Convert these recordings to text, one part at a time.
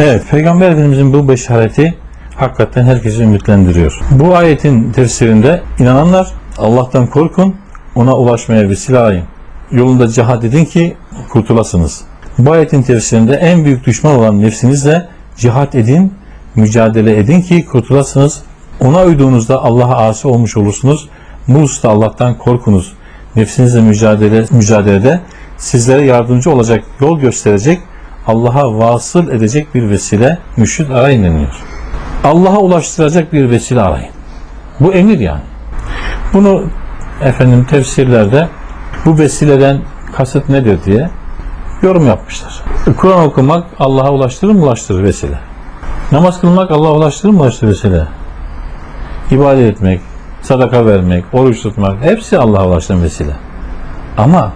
Evet, Peygamber Efendimizin bu beşareti hakikaten herkesi ümitlendiriyor. Bu ayetin tefsirinde inananlar Allah'tan korkun, ona ulaşmaya vesile arayın. Yolunda cihad edin ki kurtulasınız. Bu ayetin tefsirinde en büyük düşman olan nefsinizle cihad edin, mücadele edin ki kurtulasınız. Ona uyduğunuzda Allah'a asi olmuş olursunuz. Bu Allah'tan korkunuz. Nefsinizle mücadele, mücadelede sizlere yardımcı olacak, yol gösterecek, Allah'a vasıl edecek bir vesile, müşrit arayın deniyor. Allah'a ulaştıracak bir vesile arayın. Bu emir yani. Bunu efendim tefsirlerde bu vesileden kasıt nedir diye yorum yapmışlar. Kur'an okumak Allah'a ulaştırır mı ulaştırır vesile. Namaz kılmak Allah'a ulaştırır mı ulaştırır vesile. İbadet etmek, sadaka vermek, oruç tutmak hepsi Allah'a ulaştıran vesile. Ama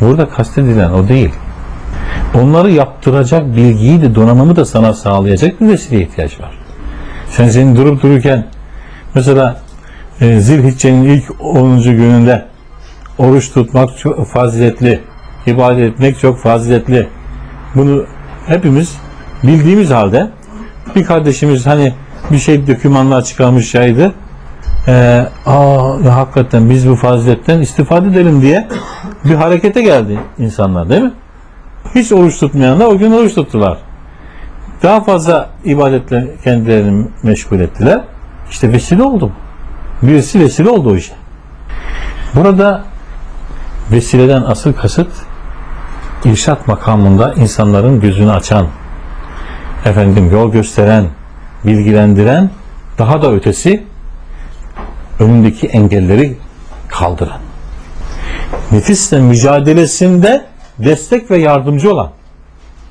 burada kastedilen o değil. Onları yaptıracak bilgiyi de donanımı da sana sağlayacak bir vesileye ihtiyaç var. Sen senin durup dururken mesela e, Zilhicce'nin ilk 10. gününde oruç tutmak çok faziletli, ibadet etmek çok faziletli. Bunu hepimiz bildiğimiz halde bir kardeşimiz hani bir şey dokümanlar çıkarmış şaydı ee, aa ya hakikaten biz bu faziletten istifade edelim diye bir harekete geldi insanlar değil mi? Hiç oruç tutmayanlar o gün oruç tuttular. Daha fazla ibadetle kendilerini meşgul ettiler. İşte vesile oldu. Birisi vesile oldu o işe. Burada vesileden asıl kasıt irşat makamında insanların gözünü açan, efendim yol gösteren, bilgilendiren, daha da ötesi önündeki engelleri kaldıran. Nefisle mücadelesinde destek ve yardımcı olan.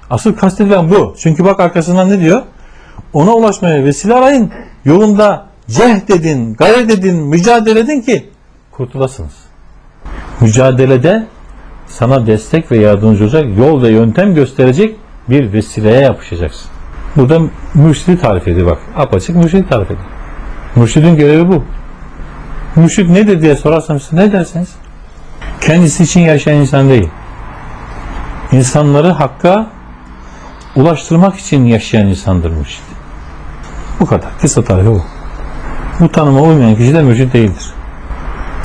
Asıl kastedilen bu. Çünkü bak arkasından ne diyor? Ona ulaşmaya vesile arayın. Yolunda cehd edin, gayret edin, mücadele edin ki kurtulasınız. Mücadelede sana destek ve yardımcı olacak yol ve yöntem gösterecek bir vesileye yapışacaksın. Burada mürşidi tarif ediyor bak. Apaçık mürşidi tarif ediyor. Mürşidin görevi bu. Mürşid nedir diye sorarsam siz ne dersiniz? Kendisi için yaşayan insan değil. İnsanları hakka ulaştırmak için yaşayan insandır mürşid. Bu kadar. Kısa tarifi bu. Bu tanıma uymayan kişi de mürşid değildir.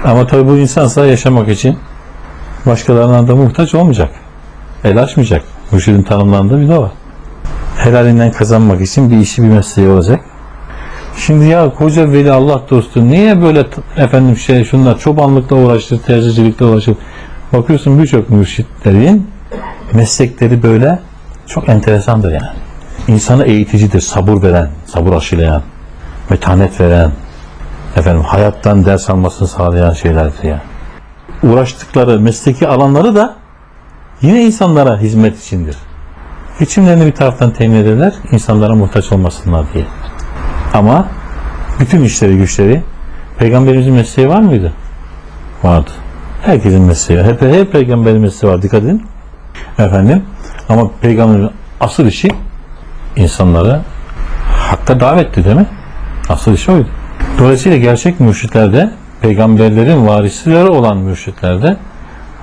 Ama tabi bu insansa yaşamak için başkalarına da muhtaç olmayacak. El açmayacak. Mürşidin tanımlandığı bir de var. Helalinden kazanmak için bir işi bir mesleği olacak. Şimdi ya koca veli Allah dostu niye böyle efendim şey şunlar çobanlıkla uğraşır, terzicilikle uğraşır. Bakıyorsun birçok mürşitlerin meslekleri böyle çok enteresandır yani. İnsanı eğiticidir, sabır veren, sabır aşılayan, metanet veren, efendim hayattan ders almasını sağlayan şeylerdir ya. Uğraştıkları mesleki alanları da yine insanlara hizmet içindir. Geçimlerini bir taraftan temin ederler, insanlara muhtaç olmasınlar diye. Ama bütün işleri güçleri peygamberimizin mesleği var mıydı? Vardı. Herkesin mesleği. Hep, hep peygamberin mesleği var. Dikkat edin. Efendim. Ama peygamberin asıl işi insanları hakka davetti değil mi? Asıl işi oydu. Dolayısıyla gerçek mürşitlerde peygamberlerin varisleri olan mürşitlerde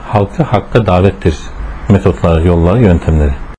halkı hakka davettir. Metotları, yolları, yöntemleri.